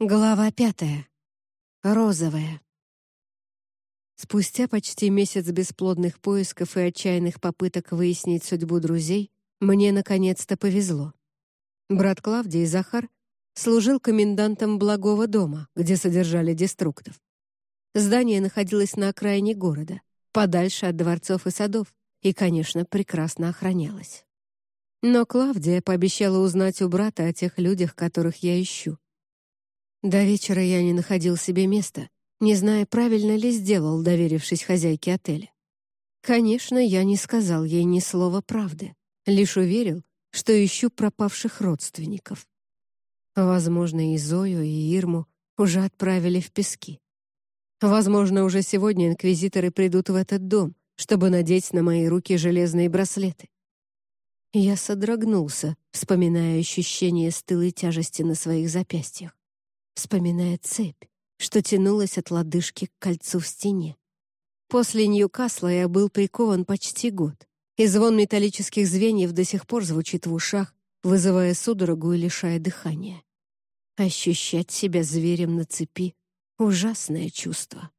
Глава пятая. Розовая. Спустя почти месяц бесплодных поисков и отчаянных попыток выяснить судьбу друзей, мне наконец-то повезло. Брат Клавдий, Захар, служил комендантом благого дома, где содержали деструктов. Здание находилось на окраине города, подальше от дворцов и садов, и, конечно, прекрасно охранялось. Но Клавдия пообещала узнать у брата о тех людях, которых я ищу. До вечера я не находил себе места, не зная, правильно ли сделал, доверившись хозяйке отеля. Конечно, я не сказал ей ни слова правды, лишь уверил, что ищу пропавших родственников. Возможно, и Зою, и Ирму уже отправили в пески. Возможно, уже сегодня инквизиторы придут в этот дом, чтобы надеть на мои руки железные браслеты. Я содрогнулся, вспоминая ощущение стылой тяжести на своих запястьях вспоминая цепь, что тянулась от лодыжки к кольцу в стене. После Ньюкасла я был прикован почти год, и звон металлических звеньев до сих пор звучит в ушах, вызывая судорогу и лишая дыхания. Ощущать себя зверем на цепи — ужасное чувство.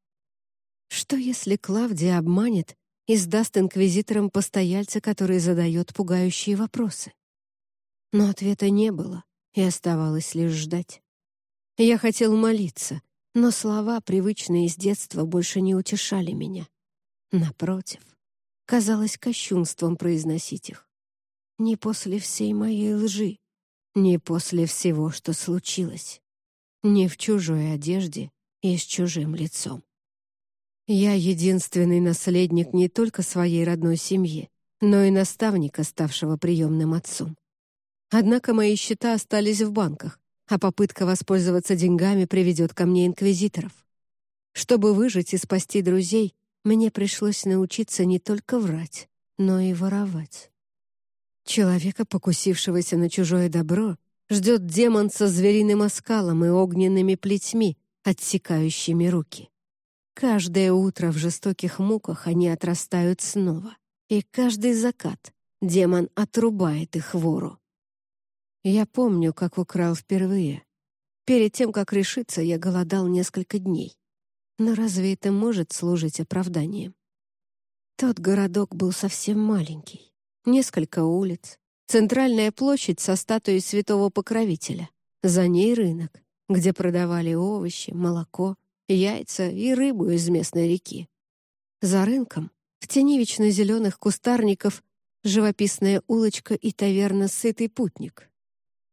Что если Клавдия обманет и сдаст инквизиторам постояльца, который задает пугающие вопросы? Но ответа не было, и оставалось лишь ждать. Я хотел молиться, но слова, привычные с детства, больше не утешали меня. Напротив, казалось кощунством произносить их. Не после всей моей лжи, не после всего, что случилось, не в чужой одежде и с чужим лицом. Я единственный наследник не только своей родной семьи, но и наставника, ставшего приемным отцом. Однако мои счета остались в банках, а попытка воспользоваться деньгами приведет ко мне инквизиторов. Чтобы выжить и спасти друзей, мне пришлось научиться не только врать, но и воровать. Человека, покусившегося на чужое добро, ждет демон со звериным оскалом и огненными плетьми, отсекающими руки. Каждое утро в жестоких муках они отрастают снова, и каждый закат демон отрубает их вору. Я помню, как украл впервые. Перед тем, как решиться, я голодал несколько дней. Но разве это может служить оправданием? Тот городок был совсем маленький. Несколько улиц, центральная площадь со статуей святого покровителя. За ней рынок, где продавали овощи, молоко, яйца и рыбу из местной реки. За рынком, в тени вечно зеленых кустарников, живописная улочка и таверна «Сытый путник».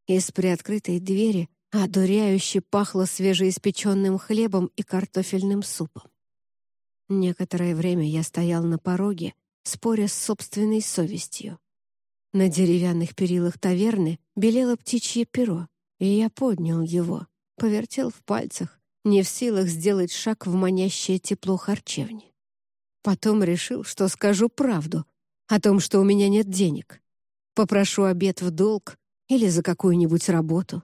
Из приоткрытой двери одуряюще пахло свежеиспеченным хлебом и картофельным супом. Некоторое время я стоял на пороге, споря с собственной совестью. На деревянных перилах таверны белело птичье перо, и я поднял его, повертел в пальцах, не в силах сделать шаг в манящее тепло харчевни. Потом решил, что скажу правду о том, что у меня нет денег. Попрошу обед в долг или за какую-нибудь работу.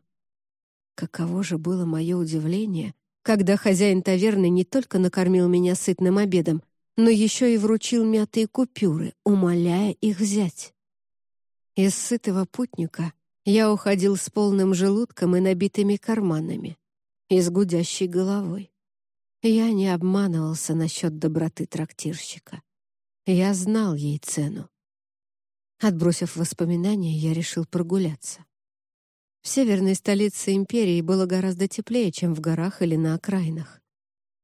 Каково же было мое удивление, когда хозяин таверны не только накормил меня сытным обедом, но еще и вручил мятые купюры, умоляя их взять. Из сытого путника я уходил с полным желудком и набитыми карманами, и с гудящей головой. Я не обманывался насчет доброты трактирщика. Я знал ей цену. Отбросив воспоминания, я решил прогуляться. В северной столице империи было гораздо теплее, чем в горах или на окраинах.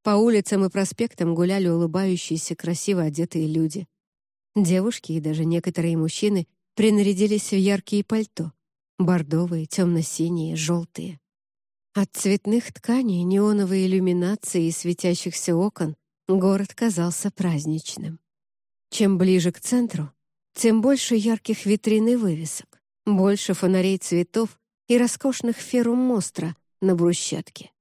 По улицам и проспектам гуляли улыбающиеся, красиво одетые люди. Девушки и даже некоторые мужчины принарядились в яркие пальто — бордовые, темно-синие, желтые. От цветных тканей, неоновой иллюминации и светящихся окон город казался праздничным. Чем ближе к центру, тем больше ярких витрин и вывесок, больше фонарей цветов и роскошных ферум мостра на брусчатке.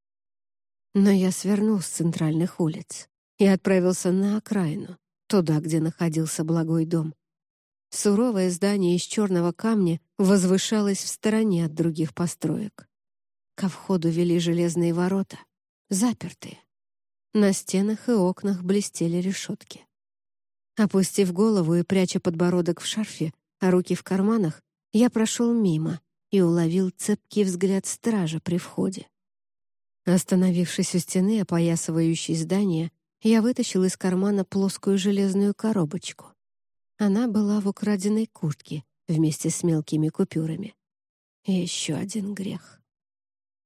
Но я свернул с центральных улиц и отправился на окраину, туда, где находился благой дом. Суровое здание из черного камня возвышалось в стороне от других построек. Ко входу вели железные ворота, запертые. На стенах и окнах блестели решетки. Опустив голову и пряча подбородок в шарфе, а руки в карманах, я прошел мимо и уловил цепкий взгляд стража при входе. Остановившись у стены, опоясывающей здание, я вытащил из кармана плоскую железную коробочку. Она была в украденной куртке вместе с мелкими купюрами. Еще один грех.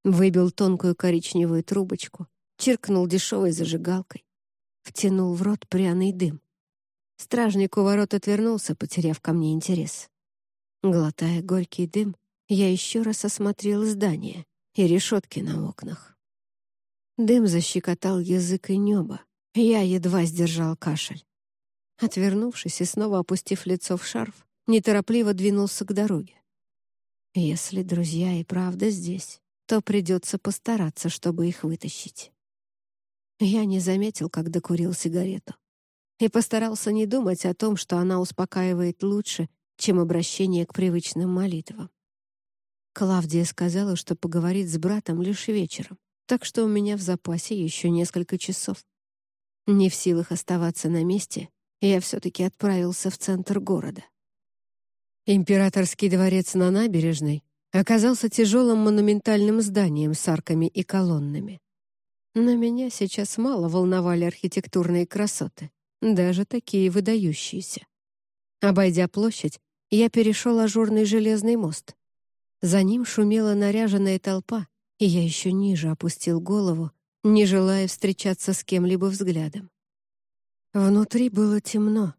Выбил тонкую коричневую трубочку, чиркнул дешевой зажигалкой, втянул в рот пряный дым. Стражник у ворот отвернулся, потеряв ко мне интерес. Глотая горький дым, я еще раз осмотрел здание и решетки на окнах. Дым защекотал язык и небо. Я едва сдержал кашель. Отвернувшись и снова опустив лицо в шарф, неторопливо двинулся к дороге. Если друзья и правда здесь, то придется постараться, чтобы их вытащить. Я не заметил, как докурил сигарету. И постарался не думать о том, что она успокаивает лучше, чем обращение к привычным молитвам. Клавдия сказала, что поговорит с братом лишь вечером, так что у меня в запасе еще несколько часов. Не в силах оставаться на месте, я все-таки отправился в центр города. Императорский дворец на набережной оказался тяжелым монументальным зданием с арками и колоннами. Но меня сейчас мало волновали архитектурные красоты, даже такие выдающиеся. Обойдя площадь, я перешел ажурный железный мост. За ним шумела наряженная толпа, и я еще ниже опустил голову, не желая встречаться с кем-либо взглядом. Внутри было темно.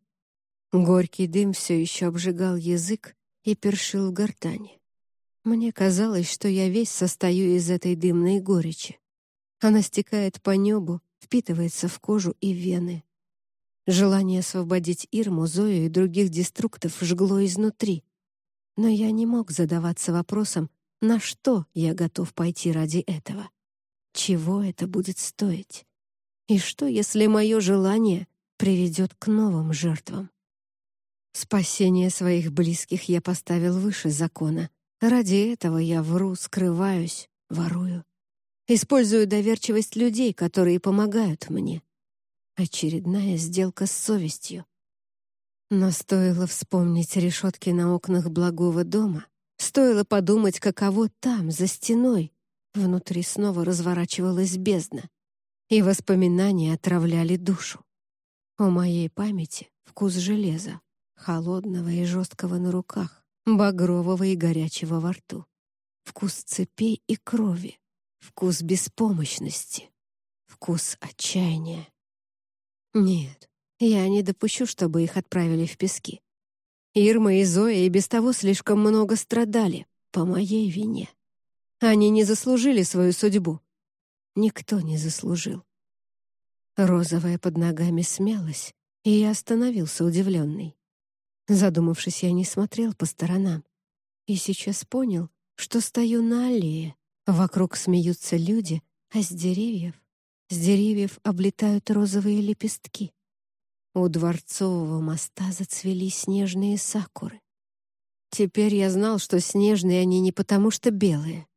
Горький дым все еще обжигал язык и першил в гортани. Мне казалось, что я весь состою из этой дымной горечи. Она стекает по небу, впитывается в кожу и вены. Желание освободить Ирму, Зою и других деструктов жгло изнутри. Но я не мог задаваться вопросом, на что я готов пойти ради этого? Чего это будет стоить? И что, если мое желание приведет к новым жертвам? Спасение своих близких я поставил выше закона. Ради этого я вру, скрываюсь, ворую. Использую доверчивость людей, которые помогают мне. Очередная сделка с совестью. Но стоило вспомнить решетки на окнах благого дома, Стоило подумать, каково там, за стеной. Внутри снова разворачивалась бездна, и воспоминания отравляли душу. У моей памяти вкус железа, холодного и жесткого на руках, багрового и горячего во рту. Вкус цепей и крови, вкус беспомощности, вкус отчаяния. Нет, я не допущу, чтобы их отправили в пески. Ирма и Зоя и без того слишком много страдали по моей вине. Они не заслужили свою судьбу. Никто не заслужил. Розовая под ногами смялась, и я остановился удивленный. Задумавшись, я не смотрел по сторонам. И сейчас понял, что стою на аллее. Вокруг смеются люди, а с деревьев... С деревьев облетают розовые лепестки. У дворцового моста зацвели снежные сакуры. Теперь я знал, что снежные они не потому что белые,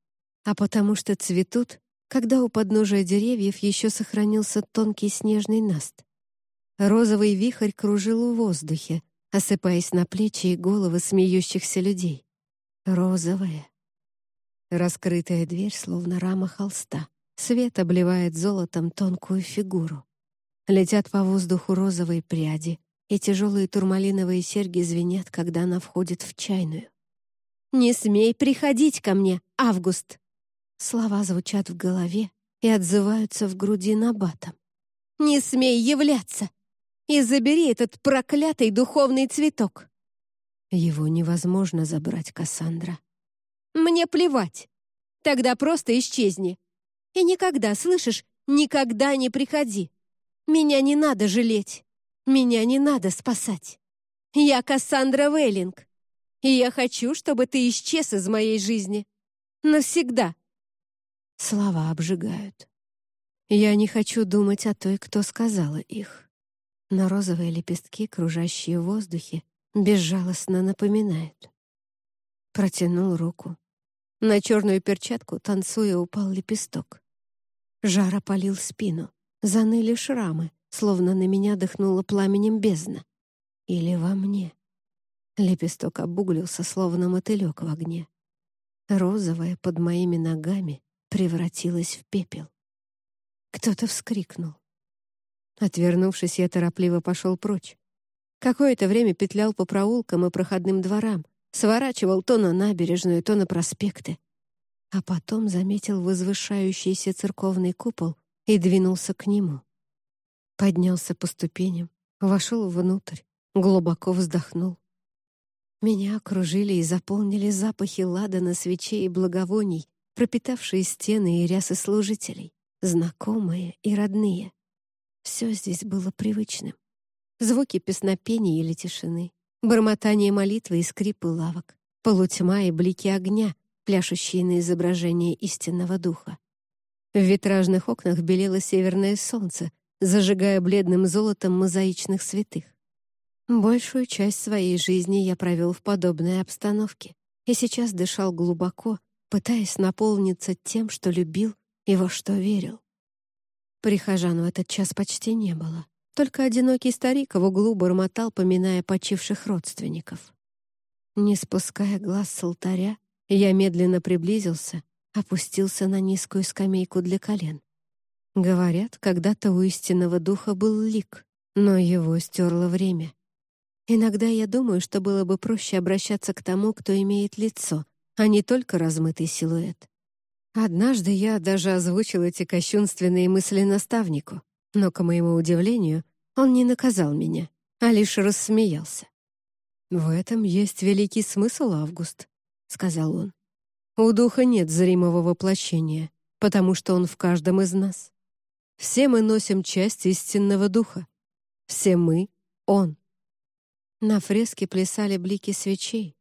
а потому что цветут, когда у подножия деревьев еще сохранился тонкий снежный наст. Розовый вихрь кружил в воздухе, осыпаясь на плечи и головы смеющихся людей. Розовая. Раскрытая дверь, словно рама холста. Свет обливает золотом тонкую фигуру. Летят по воздуху розовые пряди, и тяжелые турмалиновые серьги звенят, когда она входит в чайную. «Не смей приходить ко мне, Август!» Слова звучат в голове и отзываются в груди набатом. «Не смей являться! И забери этот проклятый духовный цветок!» Его невозможно забрать, Кассандра. «Мне плевать! Тогда просто исчезни! И никогда, слышишь, никогда не приходи!» Меня не надо жалеть. Меня не надо спасать. Я Кассандра Вейлинг. И я хочу, чтобы ты исчез из моей жизни. Навсегда. Слова обжигают. Я не хочу думать о той, кто сказала их. Но розовые лепестки, кружащие в воздухе, безжалостно напоминают. Протянул руку. На черную перчатку, танцуя, упал лепесток. Жар опалил спину. Заныли шрамы, словно на меня дыхнуло пламенем бездна. Или во мне. Лепесток обуглился, словно мотылек в огне. Розовая под моими ногами превратилась в пепел. Кто-то вскрикнул. Отвернувшись, я торопливо пошел прочь. Какое-то время петлял по проулкам и проходным дворам, сворачивал то на набережную, то на проспекты. А потом заметил возвышающийся церковный купол и двинулся к нему. Поднялся по ступеням, вошел внутрь, глубоко вздохнул. Меня окружили и заполнили запахи ладана, свечей и благовоний, пропитавшие стены и рясы служителей, знакомые и родные. Все здесь было привычным. Звуки песнопения или тишины, бормотание молитвы и скрипы лавок, полутьма и блики огня, пляшущие на изображение истинного духа. В витражных окнах белело северное солнце, зажигая бледным золотом мозаичных святых. Большую часть своей жизни я провел в подобной обстановке и сейчас дышал глубоко, пытаясь наполниться тем, что любил и во что верил. Прихожан в этот час почти не было. Только одинокий старик в углу бормотал, поминая почивших родственников. Не спуская глаз с алтаря, я медленно приблизился, опустился на низкую скамейку для колен. Говорят, когда-то у истинного духа был лик, но его стерло время. Иногда я думаю, что было бы проще обращаться к тому, кто имеет лицо, а не только размытый силуэт. Однажды я даже озвучил эти кощунственные мысли наставнику, но, к моему удивлению, он не наказал меня, а лишь рассмеялся. «В этом есть великий смысл, Август», — сказал он. «У духа нет зримого воплощения, потому что он в каждом из нас. Все мы носим часть истинного духа. Все мы — он». На фреске плясали блики свечей.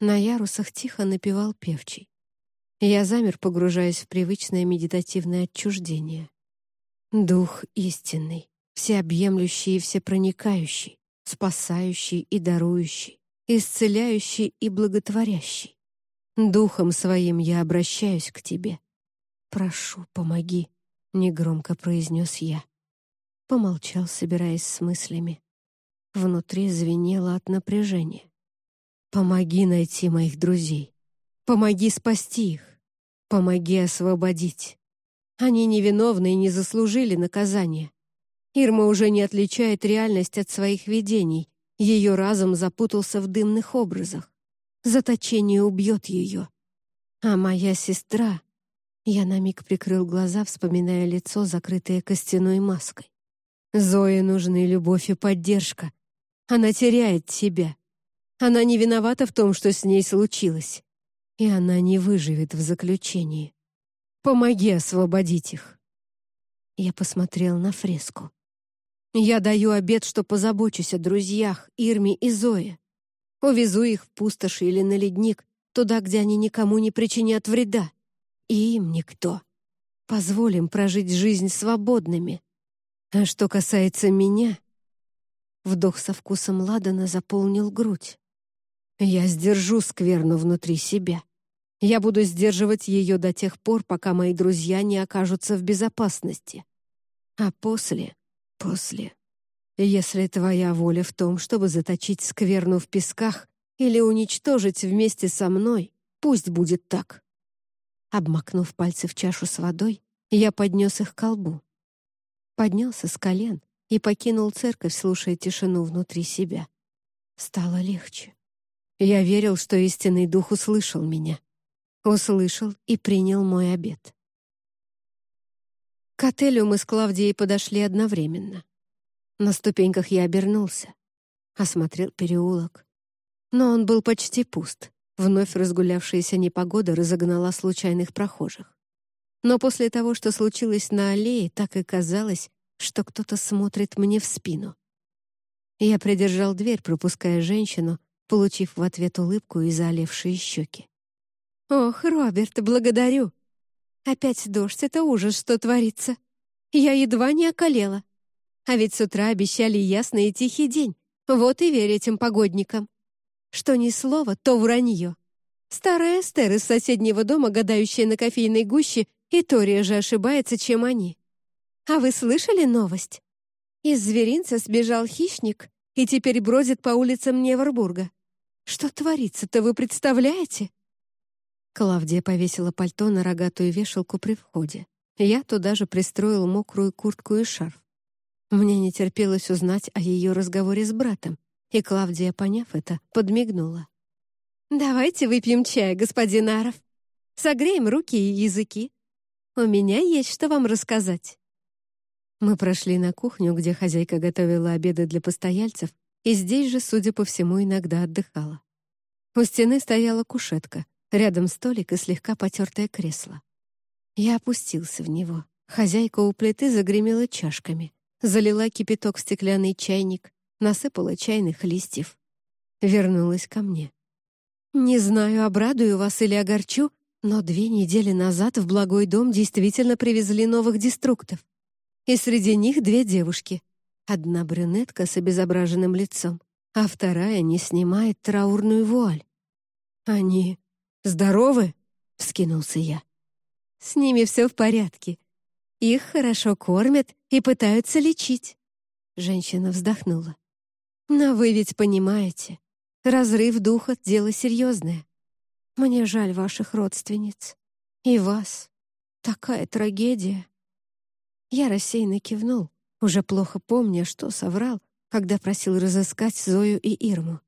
На ярусах тихо напевал певчий. Я замер, погружаясь в привычное медитативное отчуждение. Дух истинный, всеобъемлющий и всепроникающий, спасающий и дарующий, исцеляющий и благотворящий. Духом своим я обращаюсь к тебе. Прошу, помоги, — негромко произнес я. Помолчал, собираясь с мыслями. Внутри звенело от напряжения. «Помоги найти моих друзей. Помоги спасти их. Помоги освободить. Они невиновны и не заслужили наказания. Ирма уже не отличает реальность от своих видений. Ее разум запутался в дымных образах. Заточение убьет ее. А моя сестра... Я на миг прикрыл глаза, вспоминая лицо, закрытое костяной маской. Зое нужны любовь и поддержка, она теряет себя. Она не виновата в том, что с ней случилось. И она не выживет в заключении. Помоги освободить их. Я посмотрел на фреску. Я даю обет, что позабочусь о друзьях Ирме и Зое. Увезу их в пустошь или на ледник, туда, где они никому не причинят вреда. И им никто. Позволим прожить жизнь свободными. А что касается меня, Вдох со вкусом ладана заполнил грудь. Я сдержу скверну внутри себя. Я буду сдерживать ее до тех пор, пока мои друзья не окажутся в безопасности. А после, после, если твоя воля в том, чтобы заточить скверну в песках или уничтожить вместе со мной, пусть будет так. Обмакнув пальцы в чашу с водой, я поднес их к колбу. Поднялся с колен, и покинул церковь, слушая тишину внутри себя. Стало легче. Я верил, что истинный дух услышал меня. Услышал и принял мой обет. К отелю мы с Клавдией подошли одновременно. На ступеньках я обернулся, осмотрел переулок. Но он был почти пуст. Вновь разгулявшаяся непогода разогнала случайных прохожих. Но после того, что случилось на аллее, так и казалось, что кто-то смотрит мне в спину. Я придержал дверь, пропуская женщину, получив в ответ улыбку и заолевшие щеки. «Ох, Роберт, благодарю! Опять дождь — это ужас, что творится. Я едва не околела. А ведь с утра обещали ясный и тихий день. Вот и верь этим погодникам. Что ни слова, то вранье. Старая Эстер из соседнего дома, гадающая на кофейной гуще, и то реже ошибается, чем они. А вы слышали новость? Из зверинца сбежал хищник и теперь бродит по улицам Невербурга. Что творится-то, вы представляете?» Клавдия повесила пальто на рогатую вешалку при входе. Я туда же пристроил мокрую куртку и шарф. Мне не терпелось узнать о ее разговоре с братом, и Клавдия, поняв это, подмигнула. «Давайте выпьем чай, господин Аров. Согреем руки и языки. У меня есть что вам рассказать». Мы прошли на кухню, где хозяйка готовила обеды для постояльцев, и здесь же, судя по всему, иногда отдыхала. У стены стояла кушетка, рядом столик и слегка потертое кресло. Я опустился в него. Хозяйка у плиты загремела чашками, залила кипяток в стеклянный чайник, насыпала чайных листьев. Вернулась ко мне. «Не знаю, обрадую вас или огорчу, но две недели назад в благой дом действительно привезли новых деструктов и среди них две девушки. Одна брюнетка с обезображенным лицом, а вторая не снимает траурную вуаль. «Они здоровы?» — вскинулся я. «С ними все в порядке. Их хорошо кормят и пытаются лечить». Женщина вздохнула. «Но вы ведь понимаете, разрыв духа — дело серьезное. Мне жаль ваших родственниц. И вас. Такая трагедия». Я рассеянно кивнул, уже плохо помня, что соврал, когда просил разыскать Зою и Ирму.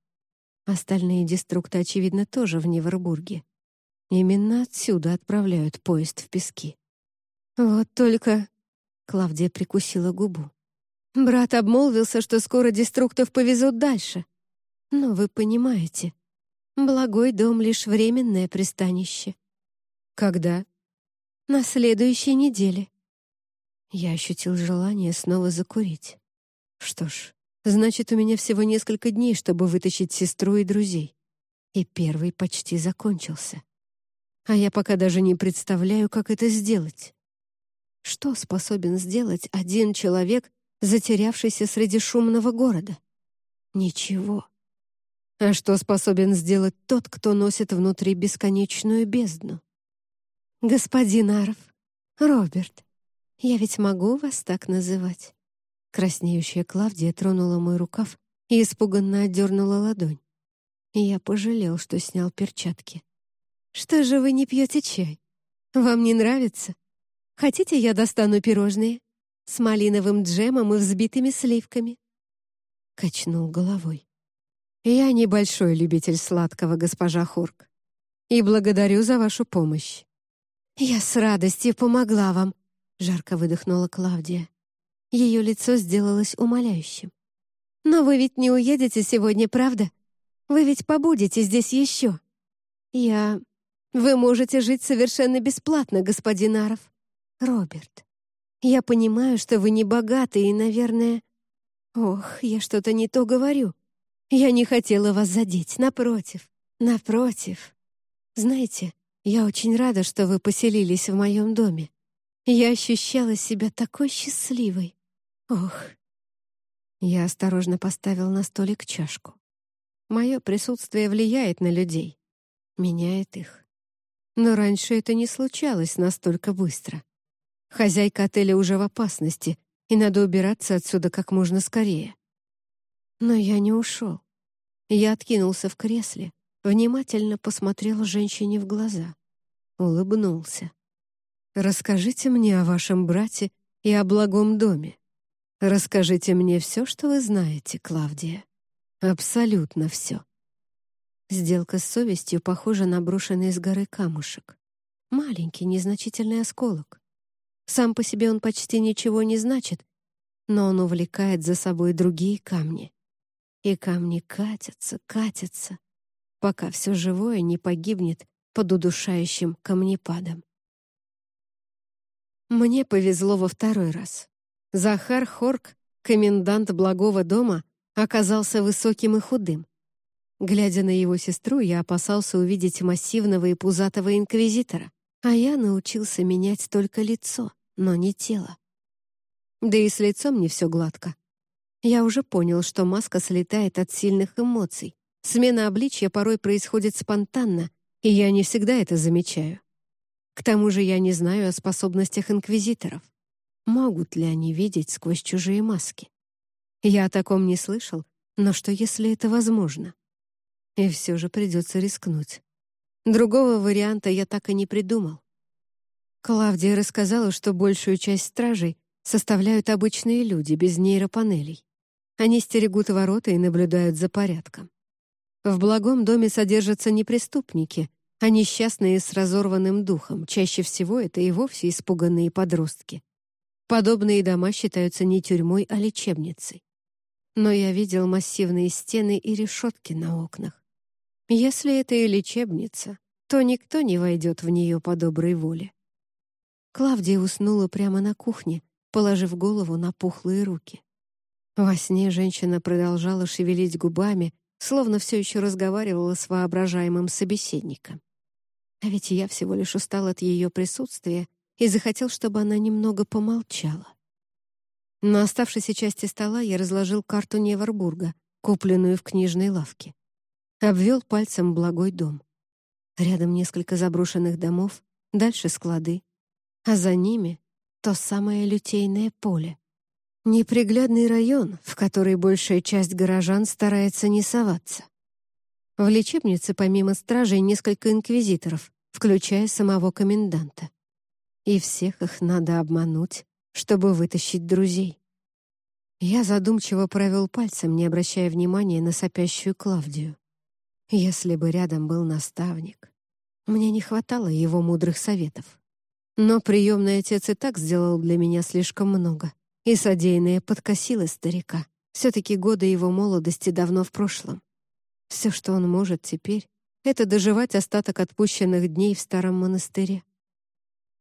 Остальные деструкты, очевидно, тоже в Невербурге. Именно отсюда отправляют поезд в пески. Вот только... Клавдия прикусила губу. Брат обмолвился, что скоро деструктов повезут дальше. Но вы понимаете, благой дом — лишь временное пристанище. Когда? На следующей неделе. Я ощутил желание снова закурить. Что ж, значит, у меня всего несколько дней, чтобы вытащить сестру и друзей. И первый почти закончился. А я пока даже не представляю, как это сделать. Что способен сделать один человек, затерявшийся среди шумного города? Ничего. А что способен сделать тот, кто носит внутри бесконечную бездну? Господин Аров, Роберт, я ведь могу вас так называть?» Краснеющая Клавдия тронула мой рукав и испуганно отдернула ладонь. Я пожалел, что снял перчатки. «Что же вы не пьете чай? Вам не нравится? Хотите, я достану пирожные? С малиновым джемом и взбитыми сливками?» Качнул головой. «Я небольшой любитель сладкого, госпожа Хурк, и благодарю за вашу помощь». «Я с радостью помогла вам», Жарко выдохнула Клавдия. Ее лицо сделалось умоляющим. «Но вы ведь не уедете сегодня, правда? Вы ведь побудете здесь еще. Я... Вы можете жить совершенно бесплатно, господин Аров. Роберт, я понимаю, что вы не богаты и, наверное... Ох, я что-то не то говорю. Я не хотела вас задеть, напротив, напротив. Знаете, я очень рада, что вы поселились в моем доме. Я ощущала себя такой счастливой. Ох. Я осторожно поставил на столик чашку. Мое присутствие влияет на людей, меняет их. Но раньше это не случалось настолько быстро. Хозяйка отеля уже в опасности, и надо убираться отсюда как можно скорее. Но я не ушел. Я откинулся в кресле, внимательно посмотрел женщине в глаза, улыбнулся. Расскажите мне о вашем брате и о благом доме. Расскажите мне все, что вы знаете, Клавдия. Абсолютно все. Сделка с совестью похожа на брошенный с горы камушек. Маленький, незначительный осколок. Сам по себе он почти ничего не значит, но он увлекает за собой другие камни. И камни катятся, катятся, пока все живое не погибнет под удушающим камнепадом. Мне повезло во второй раз. Захар Хорк, комендант благого дома, оказался высоким и худым. Глядя на его сестру, я опасался увидеть массивного и пузатого инквизитора, а я научился менять только лицо, но не тело. Да и с лицом не все гладко. Я уже понял, что маска слетает от сильных эмоций. Смена обличья порой происходит спонтанно, и я не всегда это замечаю. К тому же я не знаю о способностях инквизиторов. Могут ли они видеть сквозь чужие маски? Я о таком не слышал, но что если это возможно? И все же придется рискнуть. Другого варианта я так и не придумал. Клавдия рассказала, что большую часть стражей составляют обычные люди без нейропанелей. Они стерегут ворота и наблюдают за порядком. В благом доме содержатся не преступники, а несчастные с разорванным духом. Чаще всего это и вовсе испуганные подростки. Подобные дома считаются не тюрьмой, а лечебницей. Но я видел массивные стены и решетки на окнах. Если это и лечебница, то никто не войдет в нее по доброй воле. Клавдия уснула прямо на кухне, положив голову на пухлые руки. Во сне женщина продолжала шевелить губами, словно все еще разговаривала с воображаемым собеседником. А ведь я всего лишь устал от ее присутствия и захотел, чтобы она немного помолчала. На оставшейся части стола я разложил карту Невербурга, купленную в книжной лавке. Обвел пальцем благой дом. Рядом несколько заброшенных домов, дальше склады, а за ними то самое лютейное поле. Неприглядный район, в который большая часть горожан старается не соваться. В лечебнице помимо стражей несколько инквизиторов, включая самого коменданта. И всех их надо обмануть, чтобы вытащить друзей. Я задумчиво провел пальцем, не обращая внимания на сопящую Клавдию. Если бы рядом был наставник, мне не хватало его мудрых советов. Но приемный отец и так сделал для меня слишком много, и содеянное подкосило старика. Все-таки годы его молодости давно в прошлом. Все, что он может теперь, это доживать остаток отпущенных дней в старом монастыре.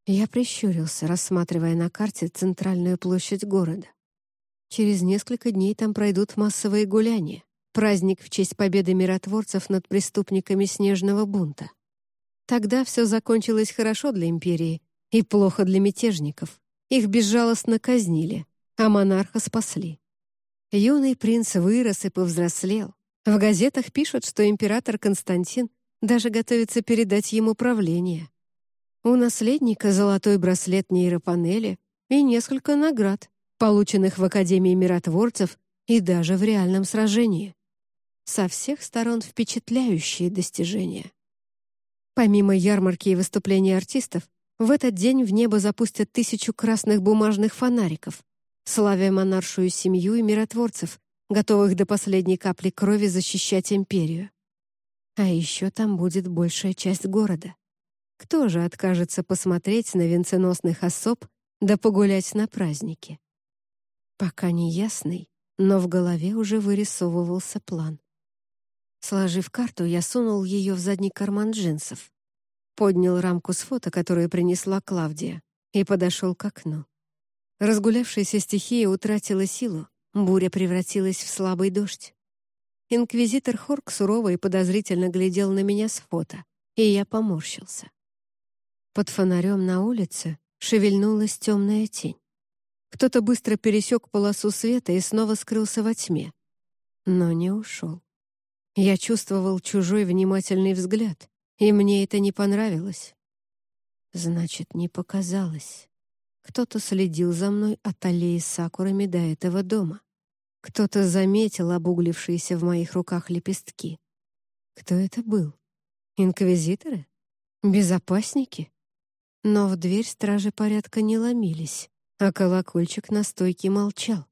Я прищурился, рассматривая на карте центральную площадь города. Через несколько дней там пройдут массовые гуляния, праздник в честь победы миротворцев над преступниками снежного бунта. Тогда все закончилось хорошо для империи, и плохо для мятежников. Их безжалостно казнили, а монарха спасли. Юный принц вырос и повзрослел. В газетах пишут, что император Константин даже готовится передать ему правление. У наследника золотой браслет нейропанели и несколько наград, полученных в Академии миротворцев и даже в реальном сражении. Со всех сторон впечатляющие достижения. Помимо ярмарки и выступлений артистов, в этот день в небо запустят тысячу красных бумажных фонариков, славя монаршую семью и миротворцев, готовых до последней капли крови защищать империю. А еще там будет большая часть города. Кто же откажется посмотреть на венценосных особ да погулять на празднике? Пока не ясный, но в голове уже вырисовывался план. Сложив карту, я сунул ее в задний карман джинсов поднял рамку с фото, которую принесла Клавдия, и подошел к окну. Разгулявшаяся стихия утратила силу, буря превратилась в слабый дождь. Инквизитор Хорк сурово и подозрительно глядел на меня с фото, и я поморщился. Под фонарем на улице шевельнулась темная тень. Кто-то быстро пересек полосу света и снова скрылся во тьме. Но не ушел. Я чувствовал чужой внимательный взгляд, и мне это не понравилось. Значит, не показалось. Кто-то следил за мной от аллеи с сакурами до этого дома. Кто-то заметил обуглившиеся в моих руках лепестки. Кто это был? Инквизиторы? Безопасники? Но в дверь стражи порядка не ломились, а колокольчик на стойке молчал.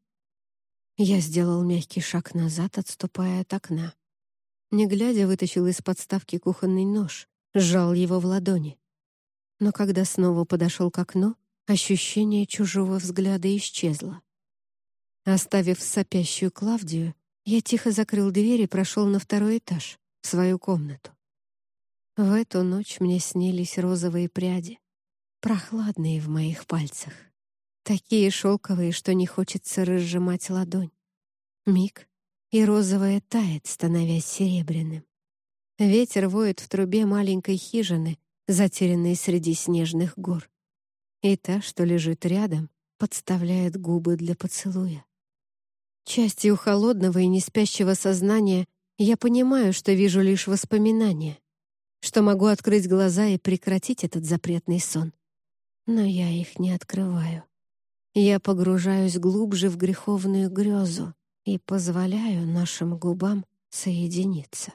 Я сделал мягкий шаг назад, отступая от окна. Не глядя, вытащил из подставки кухонный нож, сжал его в ладони. Но когда снова подошел к окну, ощущение чужого взгляда исчезло. Оставив сопящую Клавдию, я тихо закрыл дверь и прошел на второй этаж, в свою комнату. В эту ночь мне снились розовые пряди, прохладные в моих пальцах, такие шелковые, что не хочется разжимать ладонь. Миг, и розовое тает, становясь серебряным. Ветер воет в трубе маленькой хижины, затерянной среди снежных гор. И та, что лежит рядом, подставляет губы для поцелуя. Частью холодного и неспящего сознания я понимаю, что вижу лишь воспоминания, что могу открыть глаза и прекратить этот запретный сон. Но я их не открываю. Я погружаюсь глубже в греховную грезу, и позволяю нашим губам соединиться.